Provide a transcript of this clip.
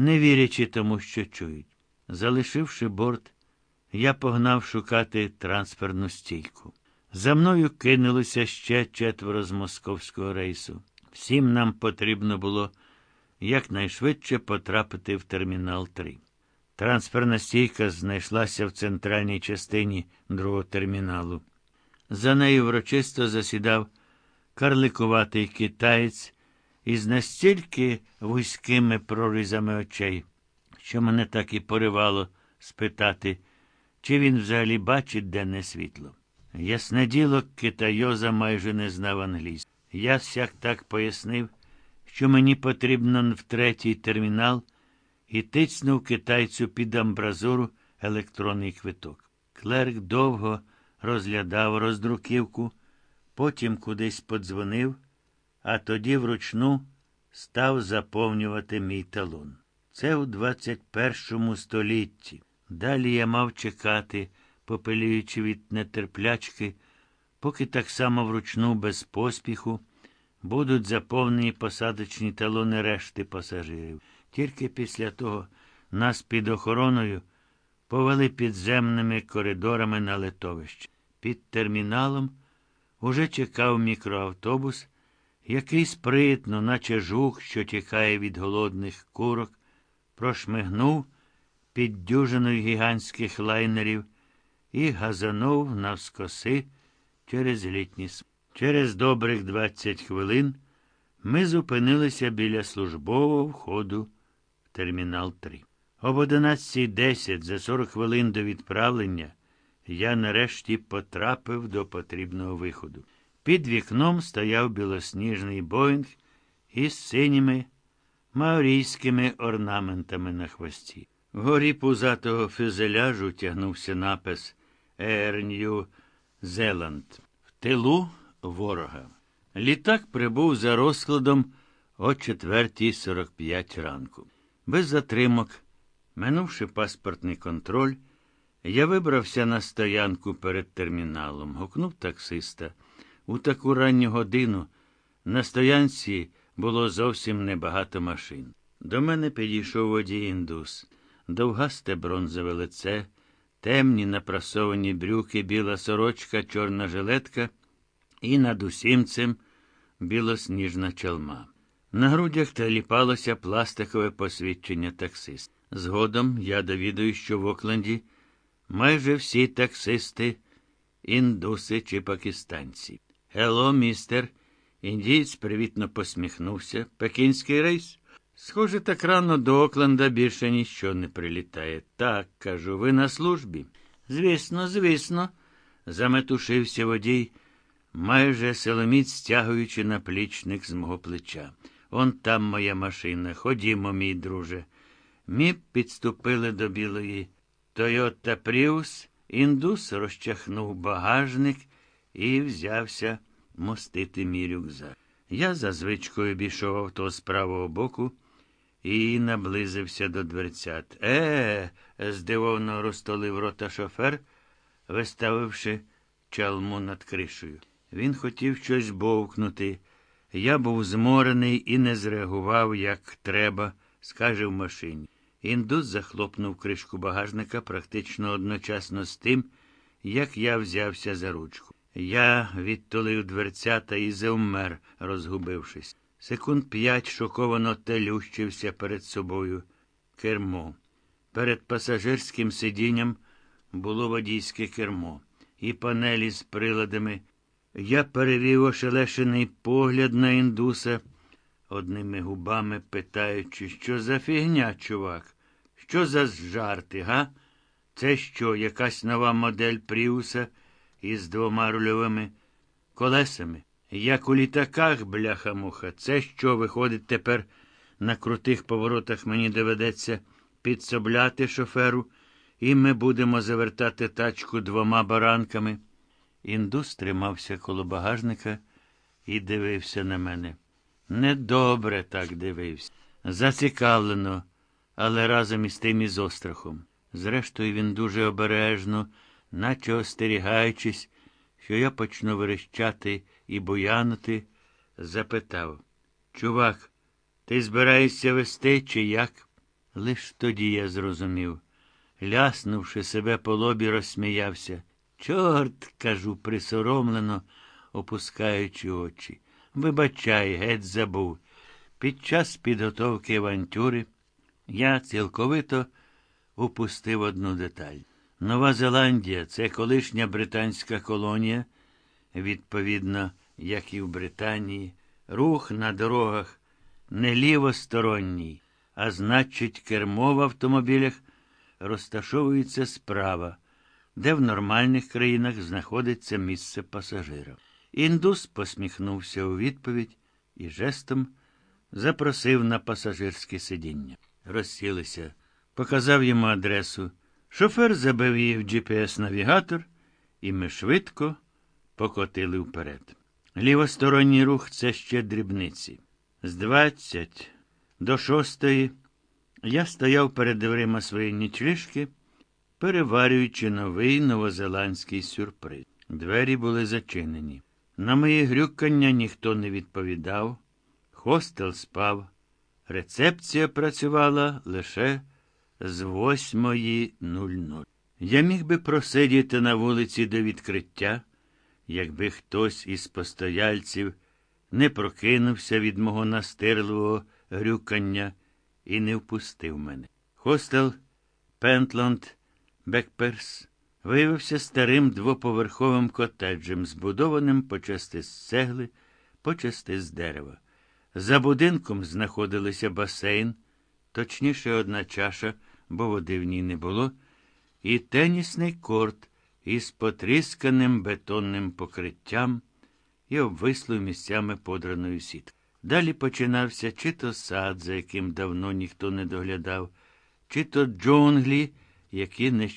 не вірячи тому, що чують. Залишивши борт, я погнав шукати трансферну стійку. За мною кинулося ще четверо з московського рейсу. Всім нам потрібно було якнайшвидше потрапити в термінал 3. Трансферна стійка знайшлася в центральній частині другого терміналу. За нею врочисто засідав карликуватий китаєць із настільки вузькими прорізами очей, що мене так і поривало спитати, чи він взагалі бачить денне світло. Ясне діло, китайоза майже не знав англійську. Я сяк так пояснив, що мені потрібно в третій термінал і тицнув китайцю під амбразуру електронний квиток. Клерк довго розглядав роздруківку, потім кудись подзвонив, а тоді вручну став заповнювати мій талон. Це у 21 столітті. Далі я мав чекати, попелюючи від нетерплячки, поки так само вручну без поспіху будуть заповнені посадочні талони решти пасажирів. Тільки після того нас під охороною повели підземними коридорами на литовище. Під терміналом уже чекав мікроавтобус, який спритно, наче жук, що тікає від голодних курок, прошмигнув під дюжиною гігантських лайнерів і газанув навскоси через літні. Через добрих 20 хвилин ми зупинилися біля службового входу в термінал 3. Об 11.10 за 40 хвилин до відправлення я нарешті потрапив до потрібного виходу. Під вікном стояв білосніжний Боїнг із синіми маорійськими орнаментами на хвості. Вгорі пузатого фюзеляжу тягнувся напис New Zealand. В тилу ворога. Літак прибув за розкладом о 4.45 ранку. Без затримок, минувши паспортний контроль, я вибрався на стоянку перед терміналом, гукнув таксиста. У таку ранню годину на стоянці було зовсім небагато машин. До мене підійшов водій індус, довгасте бронзове лице, темні напрасовані брюки, біла сорочка, чорна жилетка і над усім цим білосніжна чалма. На грудях теліпалося пластикове посвідчення таксиста. Згодом я довідую, що в Окленді майже всі таксисти індуси чи пакистанці. Гело, містер. Індієць привітно посміхнувся. Пекінський рейс. Схоже, так рано до Окленда більше ніщо не прилітає. Так, кажу, ви на службі. Звісно, звісно, заметушився водій, майже силоміць стягуючи наплічник з мого плеча. Он там моя машина. Ходімо, мій друже. Ми підступили до білої Тойота Пріус. Індус розчахнув багажник і взявся мостити мій рюкзак. Я за звичкою обійшов авто з правого боку і наблизився до дверцят. Е, здивовано розтолив рота шофер, виставивши чалму над кришею. Він хотів щось бовкнути. Я був зморений і не зреагував, як треба, скаже в машині. Індус захлопнув кришку багажника практично одночасно з тим, як я взявся за ручку. Я відтулив дверцята і завмер, розгубившись. Секунд п'ять шоковано телющився перед собою кермо. Перед пасажирським сидінням було водійське кермо і панелі з приладами. Я перевів ошелешений погляд на індуса, одними губами питаючи, що за фігня, чувак? Що за жарти, га? Це що, якась нова модель Пріуса із двома рульовими колесами? Як у літаках, бляха-муха, це що, виходить, тепер на крутих поворотах мені доведеться підсобляти шоферу, і ми будемо завертати тачку двома баранками. Індус тримався коло багажника і дивився на мене. Недобре так дивився. Зацікавлено, але разом із тим із острахом. Зрештою, він дуже обережно, наче остерігаючись, що я почну верещати і буянути, запитав Чувак, ти збираєшся вести, чи як? Лиш тоді я зрозумів. Ляснувши себе по лобі, розсміявся. Чорт, кажу, присоромлено, опускаючи очі. Вибачай, геть забув. Під час підготовки авантюри я цілковито упустив одну деталь. Нова Зеландія це колишня британська колонія, відповідно, як і в Британії, рух на дорогах не лівосторонній, а значить, кермо в автомобілях розташовується справа, де в нормальних країнах знаходиться місце пасажира. Індус посміхнувся у відповідь і жестом запросив на пасажирське сидіння. Розсілися, показав йому адресу. Шофер забив її в GPS-навігатор, і ми швидко покотили вперед. Лівосторонній рух це ще дрібниці. З двадцять до шостої я стояв перед дверима своєї нічліжки, переварюючи новий новозеландський сюрприз. Двері були зачинені. На мої грюкання ніхто не відповідав. Хостел спав. Рецепція працювала лише з 8.00. Я міг би просидіти на вулиці до відкриття, якби хтось із постояльців не прокинувся від мого настирливого грюкання і не впустив мене. Хостел Пентланд Бекперс виявився старим двоповерховим котеджем, збудованим почасти з цегли, почасти з дерева. За будинком знаходилися басейн, точніше одна чаша, бо води в ній не було, і тенісний корт із потрісканим бетонним покриттям і обвислою місцями подраною сіткою. Далі починався чи то сад, за яким давно ніхто не доглядав, чи то джунглі, які нещодавно